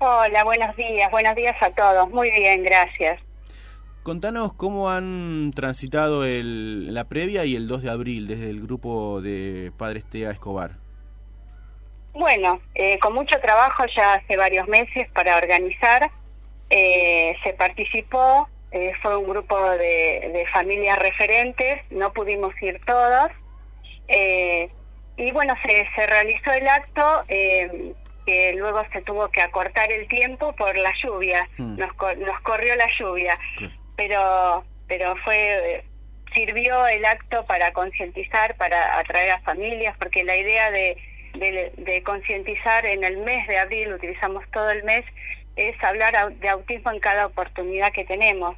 Hola, buenos días, buenos días a todos. Muy bien, gracias. Contanos cómo han transitado el, la previa y el 2 de abril desde el grupo de Padres TEA Escobar. Bueno, eh, con mucho trabajo ya hace varios meses para organizar. Eh, se participó, eh, fue un grupo de, de, familias referentes, no pudimos ir todos. y bueno, se, se realizó el acto que luego se tuvo que acortar el tiempo por la lluvia, mm. nos, nos corrió la lluvia, pero pero fue sirvió el acto para concientizar, para atraer a familias, porque la idea de, de, concientizar en el mes de abril, utilizamos todo el mes, es hablar de autismo en cada oportunidad que tenemos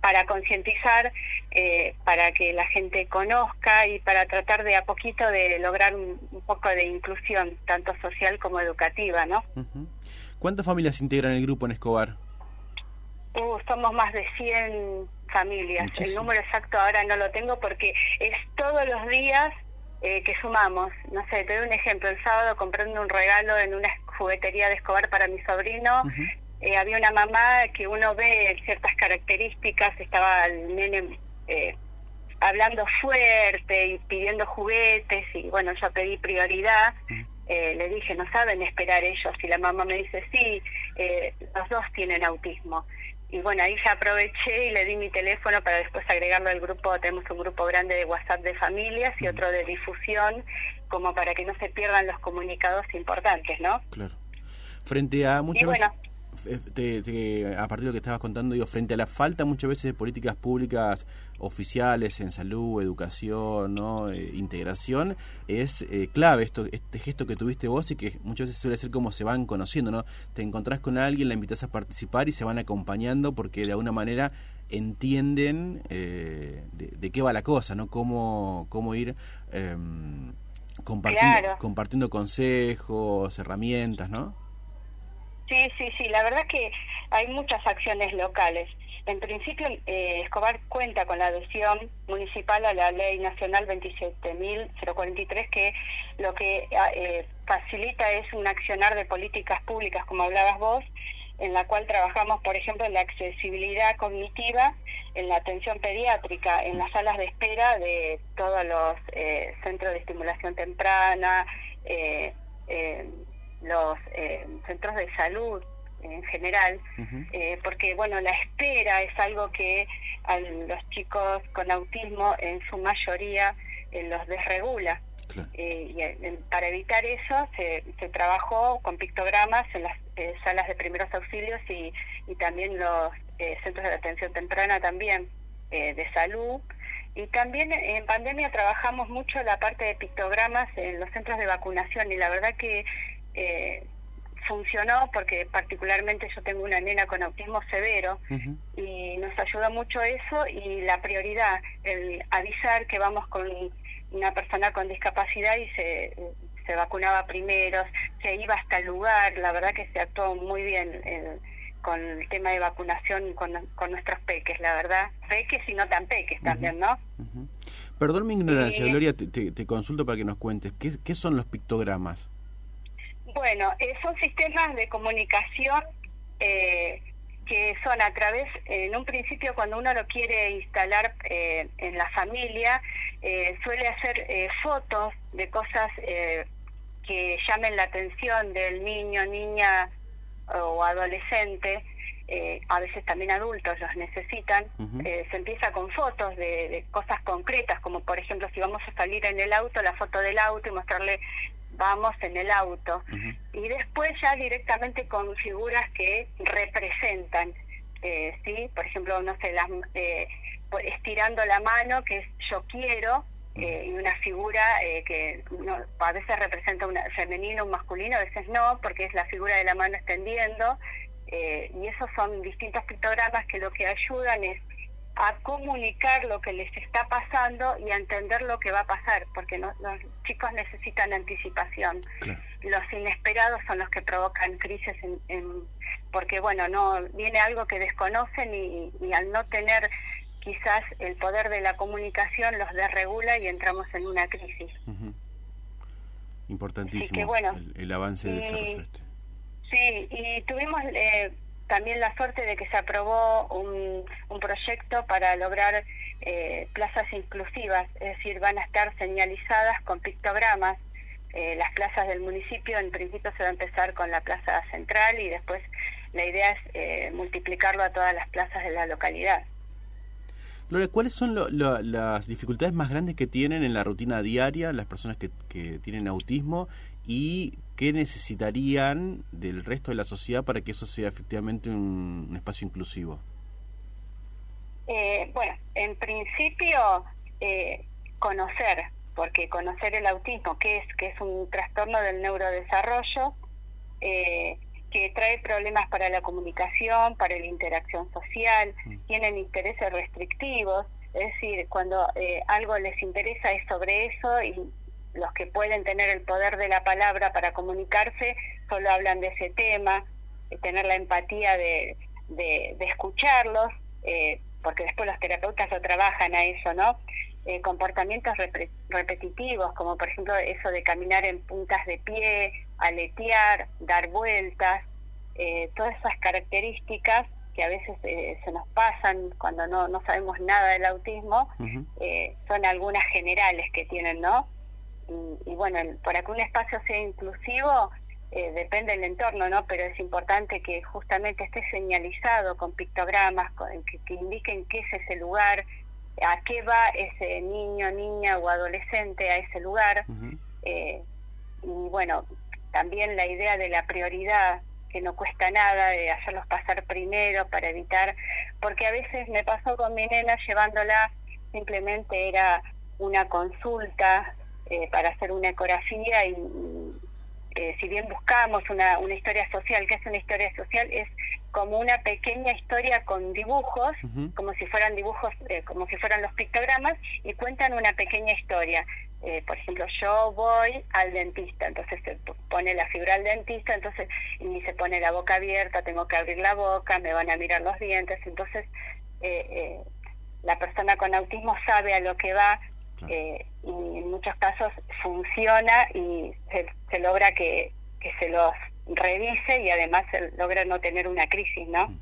para concientizar, eh, para que la gente conozca y para tratar de a poquito de lograr un, poco de inclusión, tanto social como educativa, ¿no? ¿Cuántas familias integran el grupo en Escobar? Uh, somos más de 100 familias. El número exacto ahora no lo tengo porque es todos los días eh, que sumamos. No sé, te doy un ejemplo. El sábado comprando un regalo en una juguetería de Escobar para mi sobrino. Eh, había una mamá que uno ve ciertas características, estaba el nene eh, hablando fuerte y pidiendo juguetes y bueno, yo pedí prioridad. Eh, le dije, no saben esperar ellos. Y la mamá me dice, sí, los dos tienen autismo. Y bueno, ahí ya aproveché y le di mi teléfono para después agregarlo al grupo. Tenemos un grupo grande de WhatsApp de familias y otro de difusión, como para que no se pierdan los comunicados importantes, ¿no? Claro. Frente a muchas veces a partir de lo que estabas contando, digo, frente a la falta muchas veces de políticas públicas oficiales en salud, educación, ¿no? Eh, integración, es eh, clave esto, este gesto que tuviste vos y que muchas veces suele ser como se van conociendo, ¿no? Te encontrás con alguien, la invitas a participar y se van acompañando porque de alguna manera entienden eh, de, qué va la cosa, ¿no? Cómo, cómo ir em, compartiendo, compartiendo consejos, herramientas, ¿no? Sí, sí, sí, la verdad que hay muchas acciones locales. En principio, eh, Escobar cuenta con la adhesión municipal a la Ley Nacional 27.043, que lo que ah, eh, facilita es un accionar de políticas públicas, como hablabas vos, en la cual trabajamos, por ejemplo, en la accesibilidad cognitiva, en la atención pediátrica, en las salas de espera de todos los eh, centros de estimulación temprana, eh, eh, los eh, centros de salud en general, eh, porque bueno, la espera es algo que a los chicos con autismo en su mayoría eh, los desregula. y para evitar eso se, se, trabajó con pictogramas en las salas de primeros auxilios y, y también los centros de atención temprana también de salud. Y también en pandemia trabajamos mucho la parte de pictogramas en los centros de vacunación y la verdad que eh, funcionó porque particularmente yo tengo una nena con autismo severo y nos ayuda mucho eso y la prioridad, el avisar que vamos con una persona con discapacidad y se, se vacunaba primero, se iba hasta el lugar, la verdad que se actuó muy bien con el tema de vacunación con, con, nuestros peques, la verdad, peques y no tan peques también, ¿no? Perdón mi ignorancia, Gloria, te, te, consulto para que nos cuentes, ¿qué, qué son los pictogramas? Bueno, eh, son sistemas de comunicación eh, que son a través, en un principio cuando uno lo quiere instalar eh, en la familia, suele hacer fotos de cosas que llamen la atención del niño, niña o adolescente. a veces también adultos los necesitan, se empieza con fotos de, de, cosas concretas, como por ejemplo si vamos a salir en el auto, la foto del auto y mostrarle vamos en el auto. Y después ya directamente con figuras que representan, eh, ¿sí? Por ejemplo, no sé, las, eh, estirando la mano, que es yo quiero, eh, y una figura eh, que a veces representa un femenino, un masculino, a veces no, porque es la figura de la mano extendiendo. y esos son distintos pictogramas que lo que ayudan es a comunicar lo que les está pasando y a entender lo que va a pasar, porque los chicos necesitan anticipación. Los inesperados son los que provocan crisis, en, porque bueno, no viene algo que desconocen y, al no tener quizás el poder de la comunicación los desregula y entramos en una crisis. Importantísimo el, avance de desarrollo este. Sí, y tuvimos eh, también la suerte de que se aprobó un, un proyecto para lograr eh, plazas inclusivas, es decir, van a estar señalizadas con pictogramas. Eh, las plazas del municipio, en principio se va a empezar con la plaza central y después la idea es eh, multiplicarlo a todas las plazas de la localidad. Gloria, ¿cuáles son las dificultades más grandes que tienen en la rutina diaria las personas que, que tienen autismo y qué necesitarían del resto de la sociedad para que eso sea efectivamente un, espacio inclusivo? Eh, bueno, en principio eh, conocer, porque conocer el autismo, que es que es un trastorno del neurodesarrollo, eh, que trae problemas para la comunicación, para la interacción social, mm. tienen intereses restrictivos, es decir, cuando eh, algo les interesa es sobre eso y los que pueden tener el poder de la palabra para comunicarse solo hablan de ese tema, tener la empatía de, de, escucharlos, eh, porque después los terapeutas lo trabajan a eso, ¿no? Eh, comportamientos repetitivos, como por ejemplo eso de caminar en puntas de pie, aletear, dar vueltas, eh, todas esas características que a veces se nos pasan cuando no, no sabemos nada del autismo, son algunas generales que tienen, ¿no? y, bueno, para que un espacio sea inclusivo eh, depende del entorno, ¿no? Pero es importante que justamente esté señalizado con pictogramas que, indiquen qué es ese lugar, a qué va ese niño, niña o adolescente a ese lugar. Eh, y bueno, también la idea de la prioridad, que no cuesta nada, de hacerlos pasar primero para evitar, porque a veces me pasó con mi nena llevándola, simplemente era una consulta eh, para hacer una ecografía y eh, si bien buscamos una, una historia social, que es una historia social? Es como una pequeña historia con dibujos, como si fueran dibujos, eh, como si fueran los pictogramas, y cuentan una pequeña historia. por ejemplo, yo voy al dentista, entonces se pone la figura al dentista, entonces y se pone la boca abierta, tengo que abrir la boca, me van a mirar los dientes, entonces la persona con autismo sabe a lo que va, eh, y en muchos casos funciona y se, logra que, se los revise y además se logra no tener una crisis, ¿no?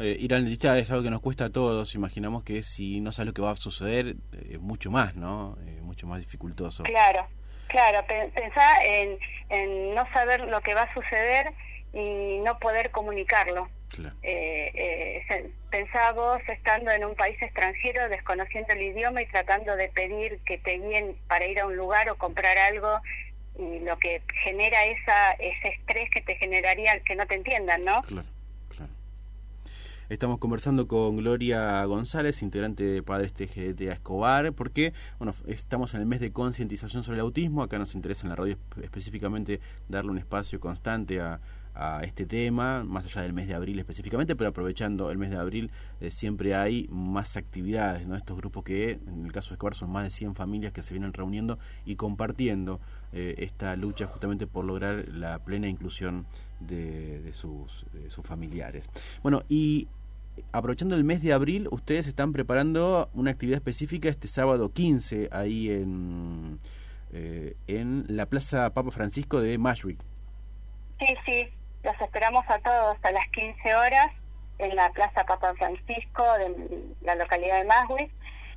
Eh, ir al dentista es algo que nos cuesta a todos. Imaginamos que si no sabes lo que va a suceder, es mucho más, ¿no? mucho más dificultoso. Claro, claro. Pensá en, en no saber lo que va a suceder y no poder comunicarlo. Eh, eh, pensá vos estando en un país extranjero, desconociendo el idioma y tratando de pedir que te guíen para ir a un lugar o comprar algo y lo que genera esa ese estrés que te generaría que no te entiendan, ¿no? Claro, claro. Estamos conversando con Gloria González, integrante de Padres TGT a Escobar, porque bueno, estamos en el mes de concientización sobre el autismo. Acá nos interesa en la radio específicamente darle un espacio constante a, a este tema, más allá del mes de abril específicamente, pero aprovechando el mes de abril eh, siempre hay más actividades, ¿no? Estos grupos que en el caso de Escobar son más de 100 familias que se vienen reuniendo y compartiendo eh, esta lucha justamente por lograr la plena inclusión de, sus, sus familiares. Bueno, y aprovechando el mes de abril, ustedes están preparando una actividad específica este sábado 15 ahí en, eh, en la Plaza Papa Francisco de Mashwick. Sí, sí, los esperamos a todos a las 15 horas en la Plaza Papa Francisco de la localidad de Maswich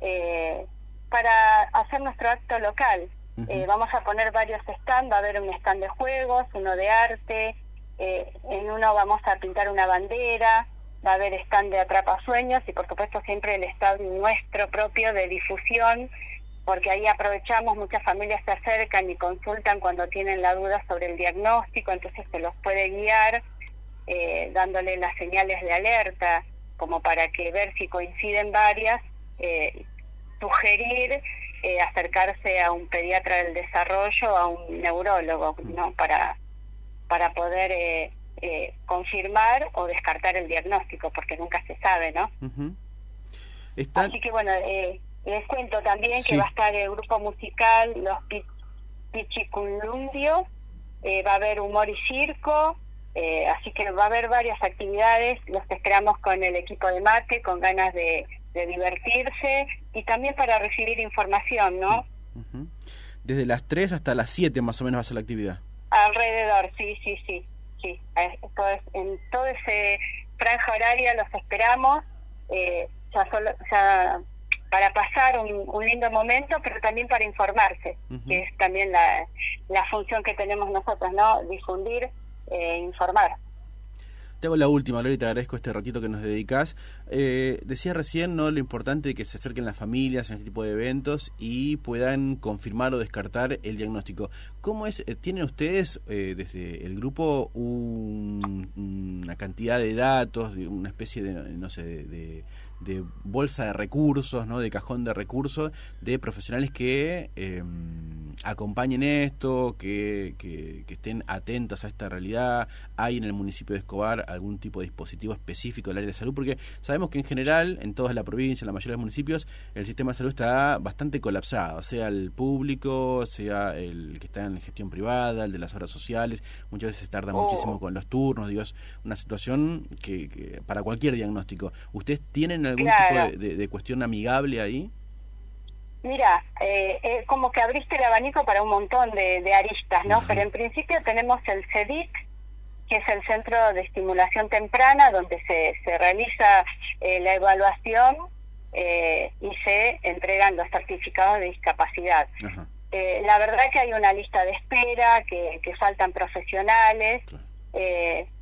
eh, para hacer nuestro acto local. Eh, vamos a poner varios stands, va a haber un stand de juegos, uno de arte, eh, en uno vamos a pintar una bandera, va a haber stand de atrapasueños y por supuesto siempre el stand nuestro propio de difusión porque ahí aprovechamos, muchas familias se acercan y consultan cuando tienen la duda sobre el diagnóstico, entonces se los puede guiar eh, dándole las señales de alerta, como para que ver si coinciden varias, eh, sugerir eh, acercarse a un pediatra del desarrollo, a un neurólogo, ¿no? Para, para poder confirmar o descartar el diagnóstico, porque nunca se sabe, ¿no? Así que bueno, eh, les cuento también que va a estar el grupo musical Los Pichicunlundio, eh, va a haber humor y circo, eh, así que va a haber varias actividades, los esperamos con el equipo de mate, con ganas de, divertirse y también para recibir información, ¿no? Desde las 3 hasta las 7 más o menos va a ser la actividad. Alrededor, sí, sí, sí, sí. Entonces, en todo ese franja horaria los esperamos, eh, ya, solo, ya para pasar un, lindo momento, pero también para informarse, que es también la, la función que tenemos nosotros, ¿no? Difundir, eh, informar. Te hago la última, Lori, te agradezco este ratito que nos dedicas. Eh, decía recién no lo importante de que se acerquen las familias en este tipo de eventos y puedan confirmar o descartar el diagnóstico. ¿Cómo es? Eh, ¿Tienen ustedes eh, desde el grupo una cantidad de datos, una especie de, no sé, de de bolsa de recursos, ¿no? de cajón de recursos de profesionales que em, acompañen esto, que, que, estén atentos a esta realidad. ¿Hay en el municipio de Escobar algún tipo de dispositivo específico del área de salud? Porque sabemos que en general, en toda la provincia, en la mayoría de los municipios, el sistema de salud está bastante colapsado, sea el público, sea el que está en gestión privada, el de las horas sociales, muchas veces se tarda oh. muchísimo con los turnos, digo, es una situación que, para cualquier diagnóstico. ¿Ustedes tienen algún tipo de, cuestión amigable ahí? Mira, eh, como que abriste el abanico para un montón de, aristas, ¿no? Pero en principio tenemos el CEDIC, que es el Centro de Estimulación Temprana, donde se, se realiza eh, la evaluación eh, y se entregan los certificados de discapacidad. Eh, la verdad que hay una lista de espera, que, que faltan profesionales,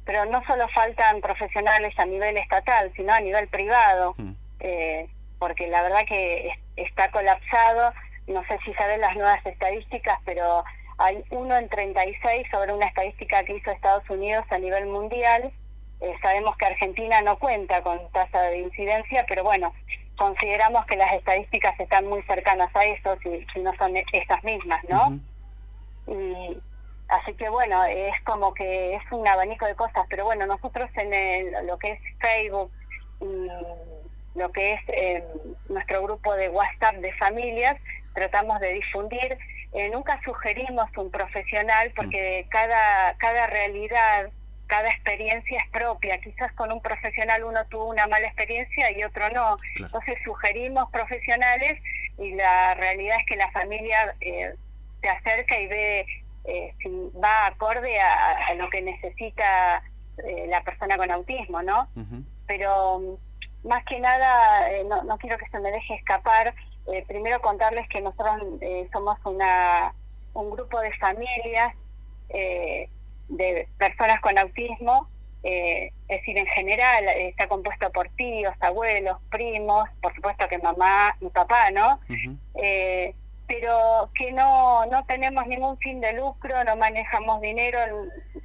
pero no solo faltan profesionales a nivel estatal, sino a nivel privado, eh, porque la verdad que está colapsado, no sé si saben las nuevas estadísticas, pero hay uno en 36 sobre una estadística que hizo Estados Unidos a nivel mundial. Eh, sabemos que Argentina no cuenta con tasa de incidencia, pero bueno, consideramos que las estadísticas están muy cercanas a eso, si, si no son esas mismas, ¿no? Y Así que bueno, es como que es un abanico de cosas, pero bueno, nosotros en el, lo que es Facebook y lo que es eh, nuestro grupo de WhatsApp de familias, tratamos de difundir. Eh, nunca sugerimos un profesional porque mm. cada, cada realidad, cada experiencia es propia. Quizás con un profesional uno tuvo una mala experiencia y otro no. Entonces sugerimos profesionales y la realidad es que la familia eh, se acerca y ve eh, si va acorde a, lo que necesita eh, la persona con autismo, ¿no? Pero más que nada, eh, no, no, quiero que se me deje escapar, primero contarles que nosotros somos una, un grupo de familias de personas con autismo, es decir, en general está compuesto por tíos, abuelos, primos, por supuesto que mamá y papá, ¿no? pero que no, no tenemos ningún fin de lucro, no manejamos dinero,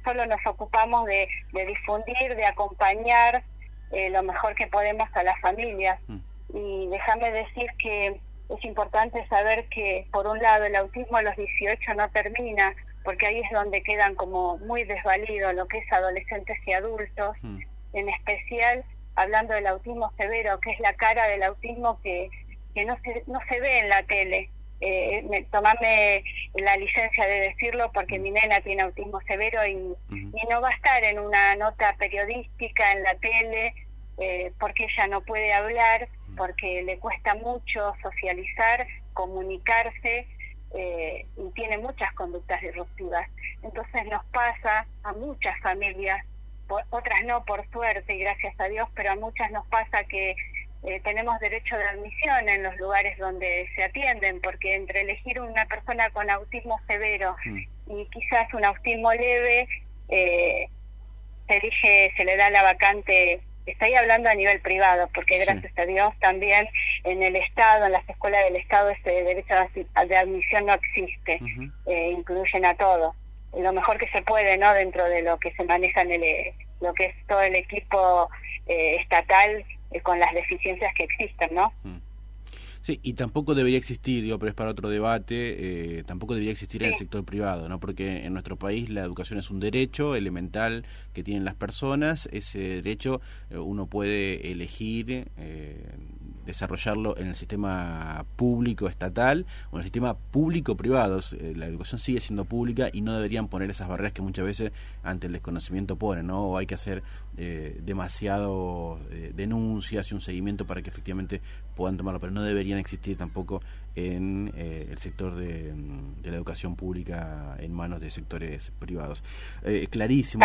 solo nos ocupamos de, difundir, de acompañar eh, lo mejor que podemos a las familias. Mm. Y déjame decir que es importante saber que, por un lado, el autismo a los 18 no termina, porque ahí es donde quedan como muy desvalidos lo que es adolescentes y adultos, mm. en especial hablando del autismo severo, que es la cara del autismo que, que no, se, no se ve en la tele eh, me, tomarme la licencia de decirlo porque mi nena tiene autismo severo y, no va a estar en una nota periodística en la tele eh, porque ella no puede hablar, porque le cuesta mucho socializar, comunicarse eh, y tiene muchas conductas disruptivas. Entonces nos pasa a muchas familias, otras no por suerte y gracias a Dios, pero a muchas nos pasa que eh, tenemos derecho de admisión en los lugares donde se atienden, porque entre elegir una persona con autismo severo mm. y quizás un autismo leve, eh, se elige, se le da la vacante, estoy hablando a nivel privado, porque gracias a Dios también en el Estado, en las escuelas del Estado, ese derecho de admisión no existe, eh, incluyen a todos. Lo mejor que se puede, ¿no? Dentro de lo que se maneja en el, lo que es todo el equipo estatal eh, con las deficiencias que existen, ¿no? Mm. Sí, y tampoco debería existir, digo, pero es para otro debate, eh, tampoco debería existir en el sector privado, ¿no? Porque en nuestro país la educación es un derecho elemental que tienen las personas, ese derecho eh, uno puede elegir desarrollarlo en el sistema público estatal o en el sistema público privado. Eh, la educación sigue siendo pública y no deberían poner esas barreras que muchas veces ante el desconocimiento ponen, ¿no? O hay que hacer eh, demasiado eh, denuncias y un seguimiento para que efectivamente puedan tomarlo, pero no deberían existir tampoco en eh, el sector de, la educación pública en manos de sectores privados. Eh, clarísimo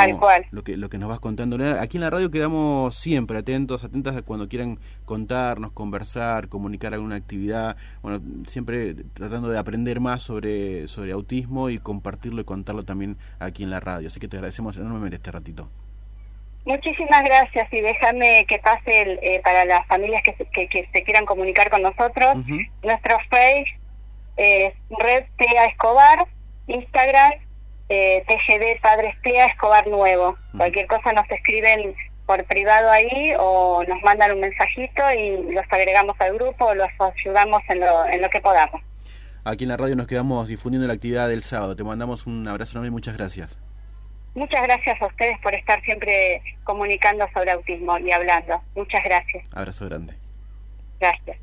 lo que lo que nos vas contando. Aquí en la radio quedamos siempre atentos, atentas a cuando quieran contarnos, conversar, comunicar alguna actividad. Bueno, siempre tratando de aprender más sobre sobre autismo y compartirlo y contarlo también aquí en la radio. Así que te agradecemos enormemente este ratito. Muchísimas gracias y déjame que pase eh, para las familias que, que, se quieran comunicar con nosotros. Nuestro Face es Red Plea Escobar, Instagram eh, TGD Padres Plea Escobar Nuevo. Cualquier cosa nos escriben por privado ahí o nos mandan un mensajito y los agregamos al grupo o los ayudamos en lo, en lo que podamos. Aquí en la radio nos quedamos difundiendo la actividad del sábado. Te mandamos un abrazo enorme y muchas gracias. Muchas gracias a ustedes por estar siempre comunicando sobre autismo y hablando. Muchas gracias. Abrazo grande. Gracias.